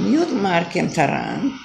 Miut Marken Taran